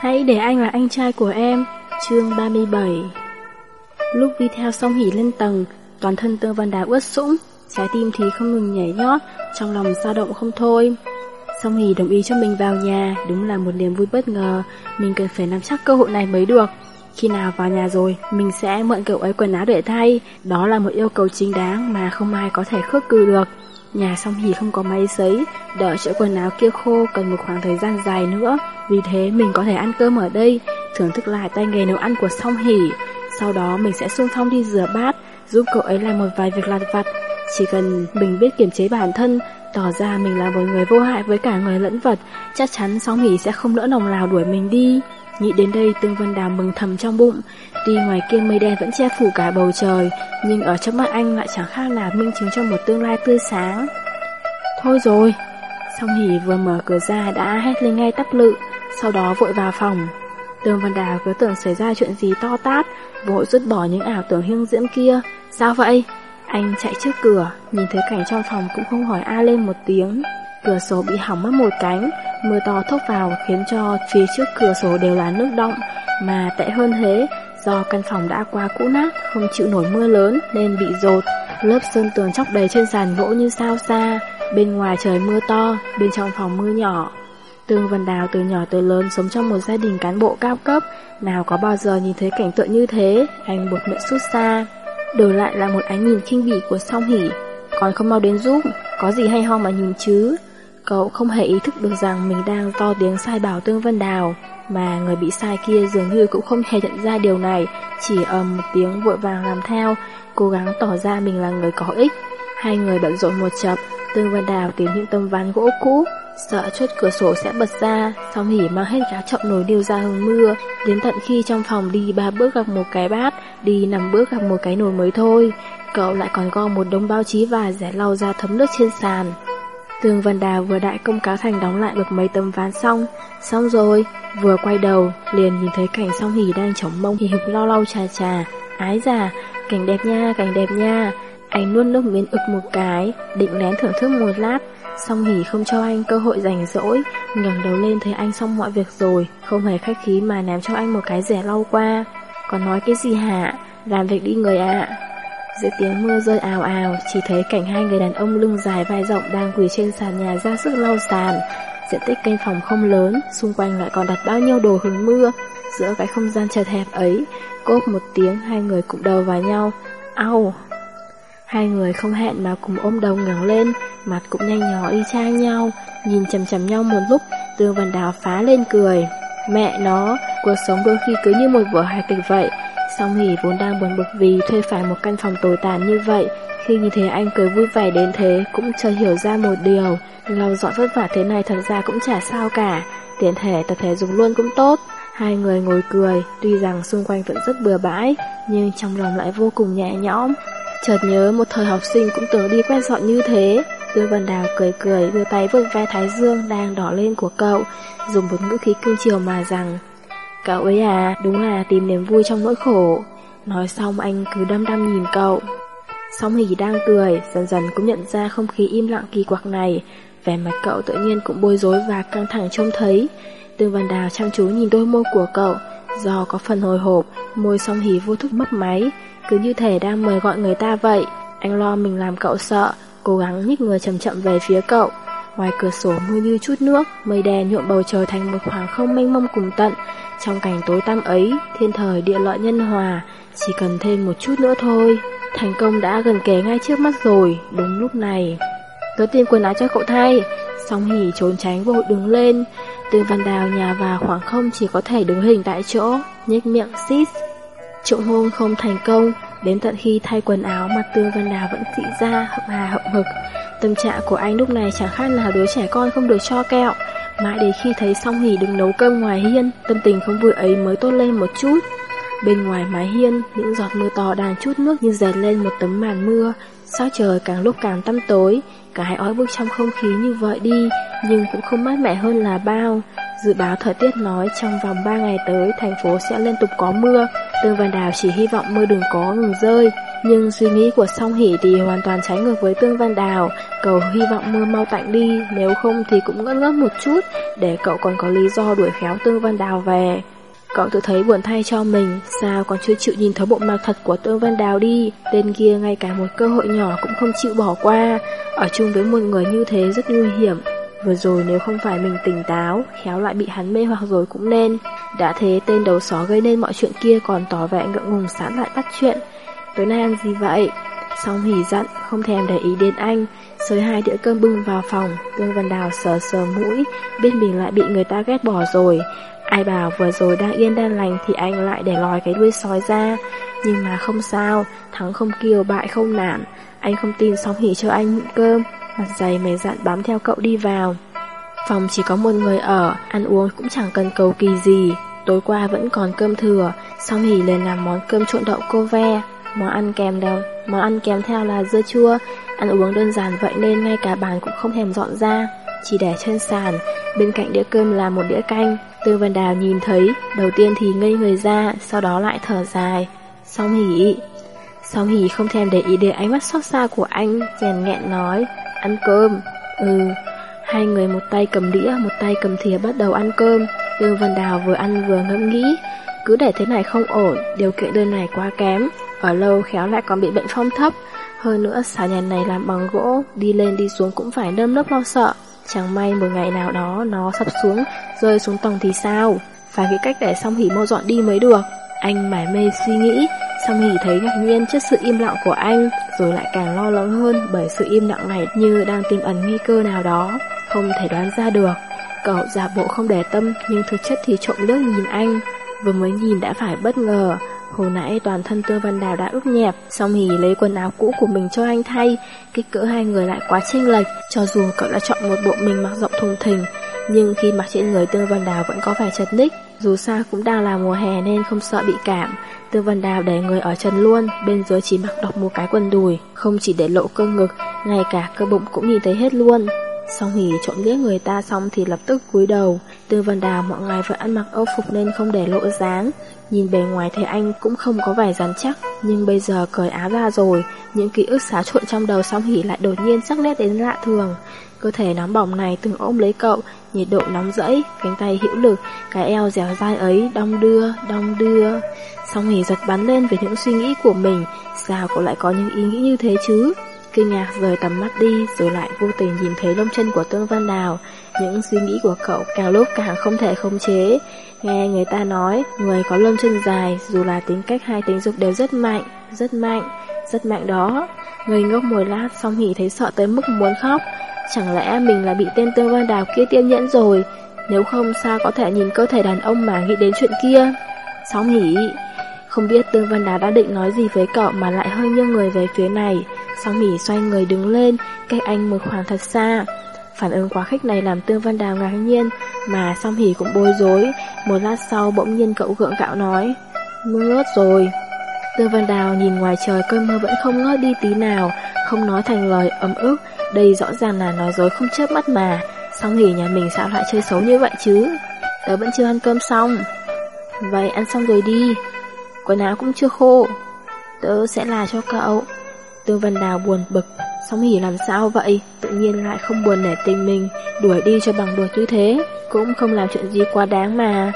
Hãy để anh là anh trai của em. Chương 37 Lúc đi theo song hỉ lên tầng, Toàn thân Tương Văn Đá ướt sũng, Trái tim thì không ngừng nhảy nhót, Trong lòng dao động không thôi. Song hỉ đồng ý cho mình vào nhà, Đúng là một niềm vui bất ngờ. Mình cần phải nắm chắc cơ hội này mới được. Khi nào vào nhà rồi, Mình sẽ mượn cậu ấy quần áo để thay. Đó là một yêu cầu chính đáng Mà không ai có thể khước cư được. Nhà song hỉ không có máy sấy, Đợi chỗ quần áo kia khô cần một khoảng thời gian dài nữa. Vì thế mình có thể ăn cơm ở đây. Thưởng thức lại tay nghề nấu ăn của song hỉ. Sau đó mình sẽ xung phong đi rửa bát, Giúp cậu ấy làm một vài việc lặt vặt. Chỉ cần mình biết kiềm chế bản thân, Tỏ ra mình là một người vô hại với cả người lẫn vật, Chắc chắn song hỉ sẽ không nỡ lòng nào đuổi mình đi. Nghĩ đến đây, Tương Vân Đào mừng thầm trong bụng. Tuy ngoài kia mây đen vẫn che phủ cả bầu trời, Nhưng ở trong mắt anh lại chẳng khác nào minh chứng cho một tương lai tươi sáng. Thôi rồi. Song Hỷ vừa mở cửa ra đã hét lên ngay tắp lự, Sau đó vội vào phòng. Tương Văn Đào cứ tưởng xảy ra chuyện gì to tát, Vội rút bỏ những ảo tưởng hiêng diễm kia. Sao vậy? Anh chạy trước cửa, Nhìn thấy cảnh trong phòng cũng không hỏi a lên một tiếng. Cửa sổ bị hỏng mất một cánh. Mưa to thốc vào khiến cho phía trước cửa sổ đều là nước động Mà tệ hơn thế, Do căn phòng đã quá cũ nát, Không chịu nổi mưa lớn nên bị rột. Lớp sơn tường chóc đầy trên sàn gỗ như sao xa Bên ngoài trời mưa to, Bên trong phòng mưa nhỏ. Tương Vân Đào từ nhỏ tới lớn sống trong một gia đình cán bộ cao cấp, Nào có bao giờ nhìn thấy cảnh tượng như thế, Anh buộc miệng sút xa. Đổi lại là một ánh nhìn khinh bỉ của song hỉ Còn không mau đến giúp, Có gì hay ho mà nhìn chứ? Cậu không hề ý thức được rằng mình đang to tiếng sai bảo Tương Vân Đào, Mà người bị sai kia dường như cũng không hề nhận ra điều này, Chỉ ầm một tiếng vội vàng làm theo, Cố gắng tỏ ra mình là người có ích. Hai người bận rộn một chập, Tương Vân Đào tìm những tấm ván gỗ cũ, Sợ chốt cửa sổ sẽ bật ra Xong hỉ mang hết cá trọng nồi điêu ra hứng mưa, Đến tận khi trong phòng đi ba bước gặp một cái bát, Đi năm bước gặp một cái nồi mới thôi. Cậu lại còn gom một đống báo chí và rẻ lau ra thấm nước trên sàn. Tương Văn Đào vừa đại công cáo thành đóng lại được mấy tấm ván xong. Xong rồi, Vừa quay đầu, Liền nhìn thấy cảnh song hỉ đang chống mông, Hì hực lau lau trà trà Ái già, Cảnh đẹp nha, Cảnh đẹp nha. Anh nuốt nước miếng ực một cái, Định lén thưởng thức một lát. Song hỉ không cho anh cơ hội rảnh rỗi, ngẩng đầu lên thấy anh xong mọi việc rồi, Không hề khách khí mà ném cho anh một cái rẻ lau qua. Còn nói cái gì hả? Làm việc đi người ạ. Giữa tiếng mưa rơi ào ào Chỉ thấy cảnh hai người đàn ông lưng dài vai rộng Đang quỳ trên sàn nhà ra sức lau sàn Diện tích căn phòng không lớn Xung quanh lại còn đặt bao nhiêu đồ hứng mưa Giữa cái không gian chật hẹp ấy Cốp một tiếng hai người cụm đầu vào nhau Au Hai người không hẹn mà cùng ôm đầu ngẩng lên, mặt cũng nhanh nhỏ y chang nhau, nhìn chầm chầm nhau một lúc, Tương Văn Đào phá lên cười. Mẹ nó, cuộc sống đôi khi cứ như một vở hài kịch vậy. Song Hỷ vốn đang buồn bực vì thuê phải một căn phòng tồi tàn như vậy, khi nhìn thấy anh cười vui vẻ đến thế cũng chợt hiểu ra một điều, lau dọn vất vả thế này thật ra cũng chả sao cả, tiện thể tập thể dùng luôn cũng tốt. Hai người ngồi cười, tuy rằng xung quanh vẫn rất bừa bãi, nhưng trong lòng lại vô cùng nhẹ nhõm, Chợt nhớ một thời học sinh cũng từng đi quét dọn như thế. Tư Văn Đào cười cười đưa tay vuốt ve thái dương đang đỏ lên của cậu Dùng một ngữ khí cương chiều mà rằng Cậu ấy à, đúng là tìm niềm vui trong nỗi khổ. Nói xong anh cứ đăm đăm nhìn cậu. Song Hỷ đang cười, dần dần cũng nhận ra không khí im lặng kỳ quặc này. Vẻ mặt cậu tự nhiên cũng bối rối và căng thẳng trông thấy. Tương Văn Đào chăm chú nhìn đôi môi của cậu. Do có phần hồi hộp, môi song Hỷ vô thức mất máy. Cứ như thể đang mời gọi người ta vậy. Anh lo mình làm cậu sợ Cố gắng nhích người chậm chậm về phía cậu. Ngoài cửa sổ mưa như chút nước Mây đen nhuộm bầu trời thành một khoảng không mênh mông cùng tận. Trong cảnh tối tăm ấy Thiên thời địa lợi nhân hòa Chỉ cần thêm một chút nữa thôi Thành công đã gần kề ngay trước mắt rồi Đúng lúc này. Tớ tìm quần áo cho cậu thay Song hỉ trốn tránh vội đứng lên. Tư văn đào nhà vào khoảng không chỉ có thể đứng hình tại chỗ nhếch miệng xít. Trộm hôn không thành công, đến tận khi thay quần áo mà Tương Văn Đào vẫn dị ra hậm hà hậm hực. Tâm trạng của anh lúc này chẳng khác nào đứa trẻ con không được cho kẹo. Mãi đến khi thấy song hỉ đứng nấu cơm ngoài hiên, tâm tình không vui ấy mới tốt lên một chút. Bên ngoài mái hiên, những giọt mưa to đang chút nước như dệt lên một tấm màn mưa. Sao trời càng lúc càng tăm tối, cả hai ói bức trong không khí như vậy đi, nhưng cũng không mát mẻ hơn là bao. Dự báo thời tiết nói trong vòng 3 ngày tới thành phố sẽ liên tục có mưa, Tương Văn Đào chỉ hy vọng mưa đừng có ngừng rơi. Nhưng suy nghĩ của song hỷ thì hoàn toàn trái ngược với Tương Văn Đào. Cậu hy vọng mưa mau tạnh đi, nếu không thì cũng ngất ngất một chút, để cậu còn có lý do đuổi khéo Tương Văn Đào về. Cậu tự thấy buồn thay cho mình, sao còn chưa chịu nhìn thấu bộ mặt thật của Tương Văn Đào đi, tên kia ngay cả một cơ hội nhỏ cũng không chịu bỏ qua, ở chung với một người như thế rất nguy hiểm. Vừa rồi nếu không phải mình tỉnh táo, khéo lại bị hắn mê hoặc rồi cũng nên. Đã thế tên đầu só gây nên mọi chuyện kia còn tỏ vẻ ngượng ngùng sẵn lại bắt chuyện. Tối nay ăn gì vậy? Song hỉ giận, không thèm để ý đến anh, xới hai đĩa cơm bưng vào phòng, Tương Văn Đào sờ sờ mũi, biết mình lại bị người ta ghét bỏ rồi. Ai bảo vừa rồi đang yên đang lành thì anh lại để lòi cái đuôi sói ra. Nhưng mà không sao, thắng không kiều bại không nản. Anh không tin song hỉ cho anh nhịn cơm, mặt dày mày dặn bám theo cậu đi vào. Phòng chỉ có một người ở, ăn uống cũng chẳng cần cầu kỳ gì. Tối qua vẫn còn cơm thừa, song hỉ lên làm món cơm trộn đậu cô ve. Món ăn kèm đâu, món ăn kèm theo là dưa chua, ăn uống đơn giản vậy nên ngay cả bàn cũng không thèm dọn ra, chỉ để trên sàn, bên cạnh đĩa cơm là một đĩa canh. Tư Văn Đào nhìn thấy, đầu tiên thì ngây người ra, sau đó lại thở dài. Song hỉ, song hỉ không thèm để ý đến ánh mắt xót xa của anh, rèn nghẹn nói, ăn cơm. Ừ, hai người một tay cầm đĩa, một tay cầm thìa bắt đầu ăn cơm. Tương Văn Đào vừa ăn vừa ngẫm nghĩ, cứ để thế này không ổn, điều kiện đơn này quá kém. Ở lâu khéo lại còn bị bệnh phong thấp. Hơn nữa xà nhà này làm bằng gỗ Đi lên đi xuống cũng phải nơm nớp lo sợ. Chẳng may một ngày nào đó Nó sập xuống, rơi xuống tầng thì sao? Phải nghĩ cách để song hỉ mau dọn đi mới được. Anh mải mê suy nghĩ Song hỉ thấy ngạc nhiên trước sự im lặng của anh Rồi lại càng lo lắng hơn Bởi sự im lặng này như đang tiềm ẩn nguy cơ nào đó. Không thể đoán ra được. Cậu giả bộ không để tâm Nhưng thực chất thì trộm lướt nhìn anh. Vừa mới nhìn đã phải bất ngờ. Hồi nãy toàn thân Tương Văn Đào đã ướt nhẹp, song hỉ lấy quần áo cũ của mình cho anh thay, kích cỡ hai người lại quá chênh lệch, cho dù cậu đã chọn một bộ mình mặc rộng thùng thình, nhưng khi mặc trên người Tương Văn Đào vẫn có vẻ chật ních, dù sao cũng đang là mùa hè nên không sợ bị cảm. Tương Văn Đào để người ở chân luôn, bên dưới chỉ mặc đọc một cái quần đùi, không chỉ để lộ cơ ngực, ngay cả cơ bụng cũng nhìn thấy hết luôn. Song hỉ trộm liếc người ta xong thì lập tức cúi đầu Tư Văn Đào mọi ngày vẫn ăn mặc âu phục nên không để lộ dáng. Nhìn bề ngoài thấy anh cũng không có vẻ rắn chắc Nhưng bây giờ cởi áo ra rồi Những ký ức xá trộn trong đầu song hỉ lại đột nhiên sắc nét đến lạ thường. Cơ thể nóng bỏng này từng ôm lấy cậu Nhiệt độ nóng rẫy Cánh tay hữu lực Cái eo dẻo dai ấy đong đưa, đong đưa. Song hỉ giật bắn lên về những suy nghĩ của mình Sao cậu lại có những ý nghĩ như thế chứ? Kinh ngạc rời tầm mắt đi Rồi lại vô tình nhìn thấy lông chân của Tương Văn Đào. Những suy nghĩ của cậu càng lúc càng không thể khống chế. Nghe người ta nói Người có lông chân dài Dù là tính cách hay tính dục đều rất mạnh Rất mạnh, rất mạnh đó. Người ngốc mùi lát xong hỉ thấy sợ tới mức muốn khóc. Chẳng lẽ mình là bị tên Tương Văn Đào kia tiên nhẫn rồi? Nếu không sao có thể nhìn cơ thể đàn ông mà nghĩ đến chuyện kia? Xong hỉ. Không biết Tương Văn Đào đã định nói gì với cậu mà lại hơi nghiêng người về phía này. Song hỉ xoay người đứng lên, cách anh một khoảng thật xa. Phản ứng quá khích này làm Tương Văn Đào ngạc nhiên, mà Song Hỉ cũng bối rối. Một lát sau bỗng nhiên cậu gượng gạo nói, mưa ngớt rồi. Tương Văn Đào nhìn ngoài trời cơn mưa vẫn không ngớt đi tí nào, không nói thành lời ấm ức. Đây rõ ràng là nói dối không chớp mắt mà. Song Hỉ nhà mình sao lại chơi xấu như vậy chứ? Tớ vẫn chưa ăn cơm xong. Vậy ăn xong rồi đi. Quần áo cũng chưa khô. Tớ sẽ là cho cậu. Tương Văn Đào buồn bực, Song Hỉ làm sao vậy? Tự nhiên lại không buồn nể tình mình, đuổi đi cho bằng đuổi như thế, cũng không làm chuyện gì quá đáng mà.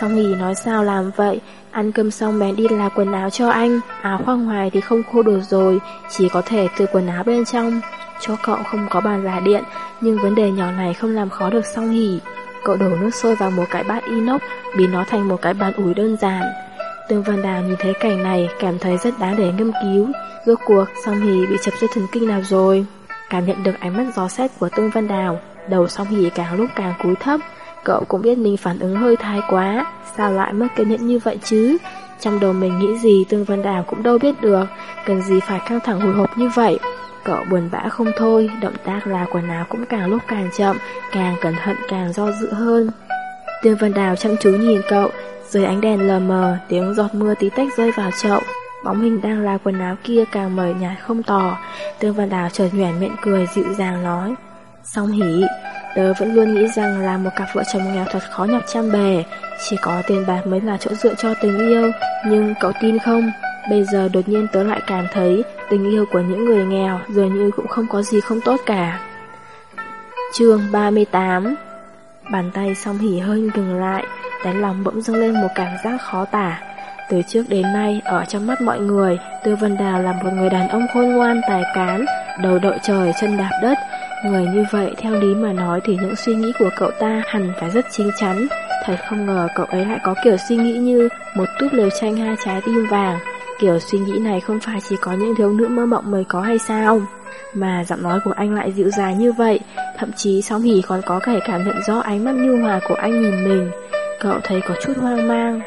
Song Hỉ nói sao làm vậy, ăn cơm xong bèn đi là quần áo cho anh, áo khoang ngoài thì không khô được rồi, chỉ có thể từ quần áo bên trong. Cho cậu không có bàn là điện, nhưng vấn đề nhỏ này không làm khó được Song Hỉ. Cậu đổ nước sôi vào một cái bát inox, biến nó thành một cái bàn ủi đơn giản. Tương Văn Đào nhìn thấy cảnh này cảm thấy rất đáng để ngâm cứu. Rốt cuộc, Song Hỷ bị chập dây thần kinh nào rồi? Cảm nhận được ánh mắt gió xét của Tương Văn Đào, đầu Song Hỷ càng lúc càng cúi thấp. Cậu cũng biết mình phản ứng hơi thái quá, sao lại mất kiên nhẫn như vậy chứ? Trong đầu mình nghĩ gì Tương Văn Đào cũng đâu biết được, cần gì phải căng thẳng hồi hộp như vậy. Cậu buồn bã không thôi, động tác là quần áo cũng càng lúc càng chậm, càng cẩn thận càng do dự hơn. Tương Văn Đào chăm chú nhìn cậu, dưới ánh đèn lờ mờ, tiếng giọt mưa tí tách rơi vào chậu. Bóng hình đang là quần áo kia càng mờ nhạt không tỏ. Tương Văn Đào chợt nhoẻn miệng cười dịu dàng nói. Song hỉ, tớ vẫn luôn nghĩ rằng là một cặp vợ chồng nghèo thật khó nhọc trăm bề. Chỉ có tiền bạc mới là chỗ dựa cho tình yêu. Nhưng cậu tin không? Bây giờ đột nhiên tớ lại cảm thấy tình yêu của những người nghèo dường như cũng không có gì không tốt cả. chương 38 Bàn tay song hỉ hơi ngừng lại, đáy lòng bỗng dâng lên một cảm giác khó tả. Từ trước đến nay, ở trong mắt mọi người, Tư Vân Đào là một người đàn ông khôn ngoan, tài cán, đầu đội trời, chân đạp đất. Người như vậy, theo lý mà nói thì những suy nghĩ của cậu ta hẳn phải rất chính chắn. Thật không ngờ cậu ấy lại có kiểu suy nghĩ như một túp lều tranh hai trái tim vàng. Kiểu suy nghĩ này không phải chỉ có những thiếu nữ mơ mộng mới có hay sao? Mà giọng nói của anh lại dịu dàng như vậy, thậm chí sóng hỉ còn có thể cảm nhận rõ ánh mắt nhu hòa của anh nhìn mình. Cậu thấy có chút hoang mang.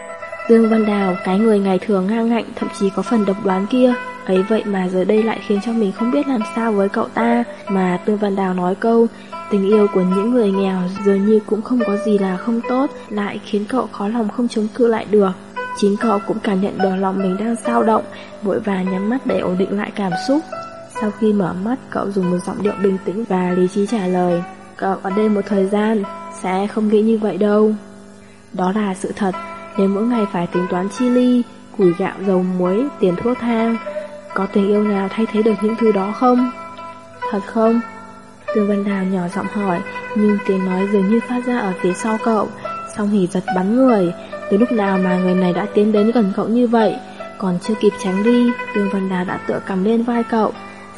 Dương Văn Đào, cái người ngày thường ngang ngạnh, thậm chí có phần độc đoán kia, ấy vậy mà giờ đây lại khiến cho mình không biết làm sao với cậu ta, mà Tương Văn Đào nói câu, tình yêu của những người nghèo dường như cũng không có gì là không tốt, lại khiến cậu khó lòng không chống cự lại được. Chính cậu cũng cảm nhận được lòng mình đang sao động, vội vàng nhắm mắt để ổn định lại cảm xúc. Sau khi mở mắt, cậu dùng một giọng điệu bình tĩnh và lý trí trả lời, cậu ở đây một thời gian, sẽ không nghĩ như vậy đâu. Đó là sự thật, nên mỗi ngày phải tính toán chi ly, củi gạo, dầu muối, tiền thuốc thang, có tình yêu nào thay thế được những thứ đó không? Thật không? Tương Vân Đào nhỏ giọng hỏi, nhưng tiếng nói dường như phát ra ở phía sau cậu. Song hỉ giật bắn người, từ lúc nào mà người này đã tiến đến gần cậu như vậy? Còn chưa kịp tránh đi, Tương Vân Đào đã tựa cầm lên vai cậu.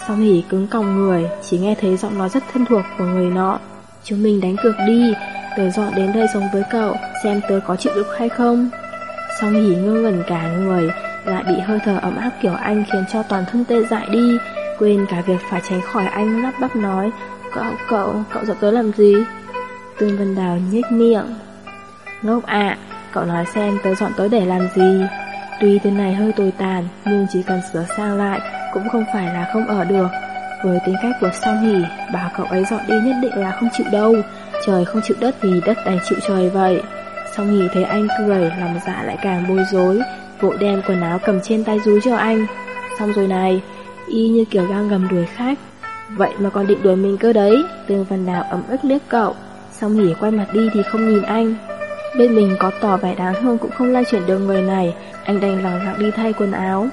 Song hỉ cứng còng người, chỉ nghe thấy giọng nói rất thân thuộc của người nọ. Chúng mình đánh cược đi, tớ dọn đến đây sống với cậu, xem tớ có chịu được hay không. Song hỉ ngơ ngẩn cả người, lại bị hơi thở ấm áp kiểu anh khiến cho toàn thân tê dại đi, quên cả việc phải tránh khỏi anh lắp bắp nói, cậu, cậu, cậu dọn tớ làm gì? Tương Vân Đào nhếch miệng. Ngốc ạ, cậu nói xem tớ dọn tới để làm gì? Tuy tên này hơi tồi tàn, nhưng chỉ cần sửa sang lại cũng không phải là không ở được. Với tính cách của Song Hỷ, bảo cậu ấy dọn đi nhất định là không chịu đâu. Trời không chịu đất thì đất đành chịu trời vậy. Song Hỷ thấy anh cười, lòng dạ lại càng bối rối, vội đem quần áo cầm trên tay rúi cho anh. Xong rồi này, y như kiểu đang gầm đuổi khách. Vậy mà còn định đuổi mình cơ đấy, Tương Văn Đào ấm ức liếc cậu. Song Hỷ quay mặt đi thì không nhìn anh. Bên mình có tỏ vẻ đáng thương cũng không lay chuyển được người này, anh đành lặng lặng đi thay quần áo.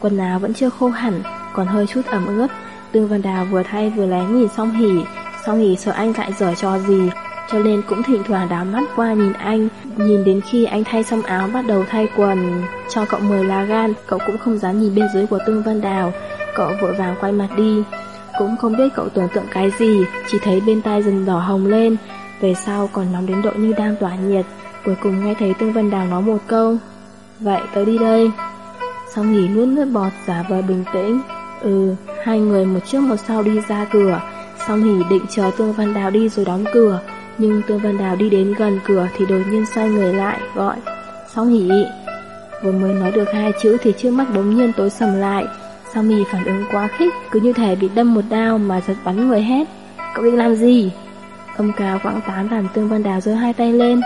Quần áo vẫn chưa khô hẳn, còn hơi chút ẩm ướt. Tương Văn Đào vừa thay vừa lén nhìn Song hỉ. Song nghỉ sợ anh lại giở trò gì, cho nên cũng thỉnh thoảng đám mắt qua nhìn anh, nhìn đến khi anh thay xong áo bắt đầu thay quần, cho cậu mời lá gan, cậu cũng không dám nhìn bên dưới của Tương Văn Đào, cậu vội vàng quay mặt đi, cũng không biết cậu tưởng tượng cái gì, chỉ thấy bên tai dần đỏ hồng lên, về sau còn nóng đến độ như đang tỏa nhiệt, cuối cùng nghe thấy Tương Văn Đào nói một câu, vậy tớ đi đây. Xong nghỉ nuốt nước bọt giả vờ bình tĩnh, ừ, hai người một trước một sau đi ra cửa, xong Hỷ định chờ Tương Văn Đào đi rồi đóng cửa, nhưng Tương Văn Đào đi đến gần cửa thì đột nhiên xoay người lại, gọi, Song Hỷ. Vừa mới nói được hai chữ thì trước mắt bỗng nhiên tối sầm lại. Song Hỷ phản ứng quá khích, cứ như thể bị đâm một đao mà giật bắn người hét. Cậu định làm gì? Âm cao quãng tán làm Tương Văn Đào giơ hai tay lên.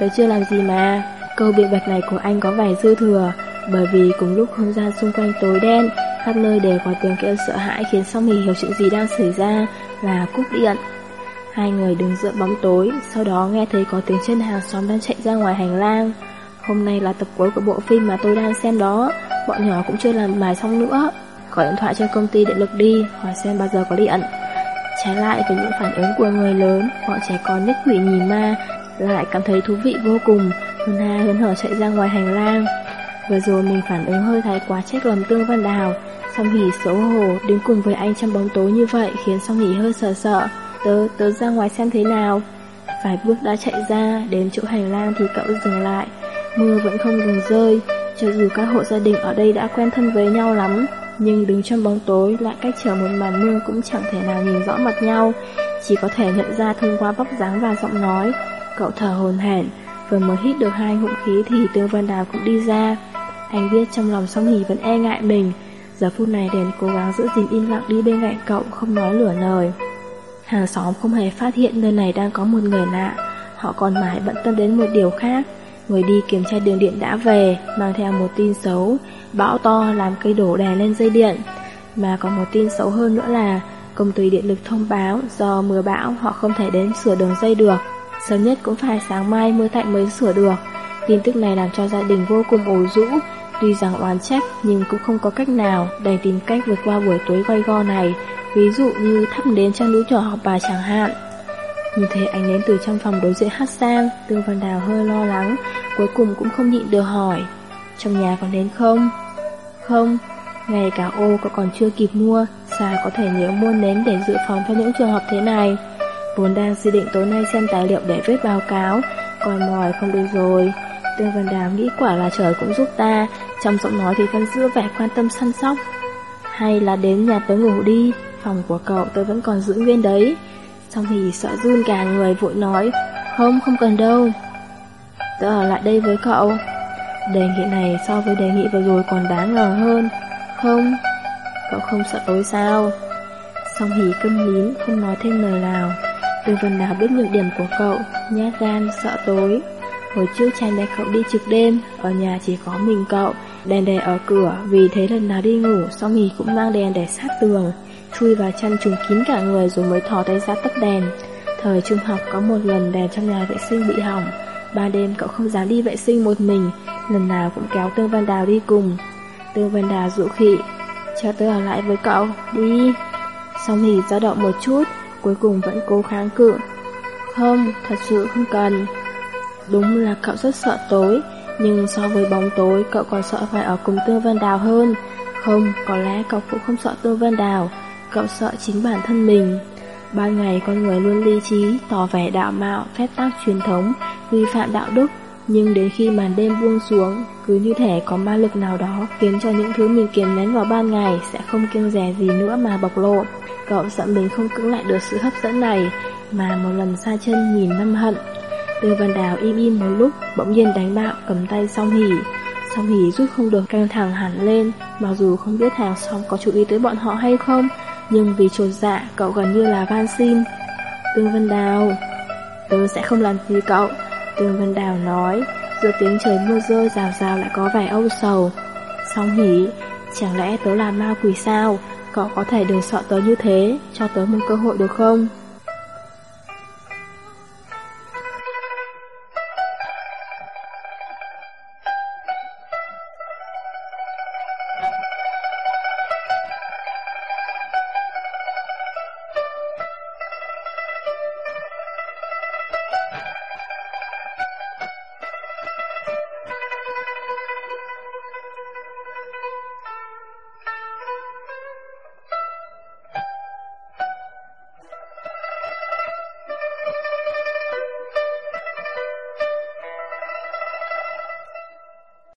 Tớ chưa làm gì mà. Câu biện bạch này của anh có vẻ dư thừa, bởi vì cùng lúc không gian xung quanh tối đen, khắp nơi đều có tiếng kêu sợ hãi khiến Song Hỷ hiểu chuyện gì đang xảy ra là cúp điện. Hai người đứng giữa bóng tối, sau đó nghe thấy có tiếng chân hàng xóm đang chạy ra ngoài hành lang. Hôm nay là tập cuối của bộ phim mà tôi đang xem đó, bọn nhỏ cũng chưa làm bài xong nữa. Gọi điện thoại cho công ty điện lực đi, hỏi xem bao giờ có điện. Trái lại với những phản ứng của người lớn, bọn trẻ con nhất quỷ nhìn ma, lại cảm thấy thú vị vô cùng, hân ha hớn hở chạy ra ngoài hành lang. Vừa rồi mình phản ứng hơi thái quá trách lầm Tương Văn Đào, Song Hỷ xấu hổ đứng cùng với anh trong bóng tối như vậy khiến Song Hỷ hơi sợ sợ. Tớ, tớ ra ngoài xem thế nào. Vài bước đã chạy ra, đến chỗ hành lang thì cậu dừng lại. Mưa vẫn không ngừng rơi, cho dù các hộ gia đình ở đây đã quen thân với nhau lắm, nhưng đứng trong bóng tối lại cách chờ một màn mưa cũng chẳng thể nào nhìn rõ mặt nhau, chỉ có thể nhận ra thông qua bóc dáng và giọng nói. Cậu thở hồn hển, vừa mới hít được hai ngụm khí thì Tương Văn Đào cũng đi ra. Anh biết trong lòng song hỉ vẫn e ngại mình, giờ phút này đèn cố gắng giữ gìn im lặng đi bên cạnh cậu không nói lửa lời. Hàng xóm không hề phát hiện nơi này đang có một người lạ, họ còn mãi bận tâm đến một điều khác. Người đi kiểm tra đường điện đã về, mang theo một tin xấu, bão to làm cây đổ đè lên dây điện. Mà có một tin xấu hơn nữa là công ty điện lực thông báo do mưa bão họ không thể đến sửa đường dây được. Sớm nhất cũng phải sáng mai mưa thạnh mới sửa được. Tin tức này làm cho gia đình vô cùng ủ rũ, Tuy rằng oán trách nhưng cũng không có cách nào để tìm cách vượt qua buổi tối quay go này, ví dụ như thắp đến trong núi nhỏ học bà chẳng hạn. Nhìn thấy ánh đến từ trong phòng đối diện hát sang, Tương Văn Đào hơi lo lắng, cuối cùng cũng không nhịn được hỏi. Trong nhà còn nến không? Không, ngày cả ô có còn chưa kịp mua, sao có thể nhớ mua nến để dự phòng cho những trường hợp thế này. Vốn đang dự định tối nay xem tài liệu để viết báo cáo, còn mỏi không được rồi. Tương Văn Đào nghĩ quả là trời cũng giúp ta, trong giọng nói thì vẫn giữ vẻ quan tâm săn sóc. Hay là đến nhà tớ ngủ đi, phòng của cậu tớ vẫn còn giữ nguyên đấy. Xong thì sợ run cả người vội nói, không, không cần đâu. Tớ ở lại đây với cậu. Đề nghị này so với đề nghị vừa rồi còn đáng ngờ hơn. Không, cậu không sợ tối sao? Song hỷ câm nín, không nói thêm lời nào. Từ phần nào biết nhược điểm của cậu, nhát gan, sợ tối. Hồi trước cha mẹ cậu đi trực đêm, ở nhà chỉ có mình cậu, đèn đè ở cửa, vì thế lần nào đi ngủ, xong thì cũng mang đèn để sát tường, chui vào chăn trùng kín cả người rồi mới thò tay ra tắt đèn. Thời trung học có một lần đèn trong nhà vệ sinh bị hỏng, ba đêm cậu không dám đi vệ sinh một mình, lần nào cũng kéo Tương Văn Đào đi cùng. Tương Văn Đào dụ khị, cho tớ ở lại với cậu, đi. xong thì dao động một chút, cuối cùng vẫn cố kháng cự. Không, thật sự không cần. Đúng là cậu rất sợ tối, nhưng so với bóng tối cậu còn sợ phải ở cùng Tương Văn Đào hơn. Không, có lẽ cậu cũng không sợ Tương Văn Đào, cậu sợ chính bản thân mình. Ban ngày con người luôn lý trí, tỏ vẻ đạo mạo, phép tác truyền thống, vi phạm đạo đức, nhưng đến khi màn đêm buông xuống, cứ như thể có ma lực nào đó khiến cho những thứ mình kiềm nén vào ban ngày sẽ không kiêng rẻ gì nữa mà bộc lộ. Cậu sợ mình không cưỡng lại được sự hấp dẫn này, mà một lần xa chân nhìn năm hận. Tư Văn Đào im im một lúc, bỗng nhiên đánh bạo cầm tay song hỉ. Song hỉ rút không được căng thẳng hẳn lên, mặc dù không biết hàng xóm có chú ý tới bọn họ hay không, nhưng vì trột dạ cậu gần như là van xin. Tương Văn Đào, tớ sẽ không làm gì cậu. Tương Văn Đào nói, giữa tiếng trời mưa rơi rào rào lại có vẻ âu sầu. Song hỉ, chẳng lẽ tớ là ma quỷ sao? Cậu có thể đừng sợ tớ như thế, cho tớ một cơ hội được không?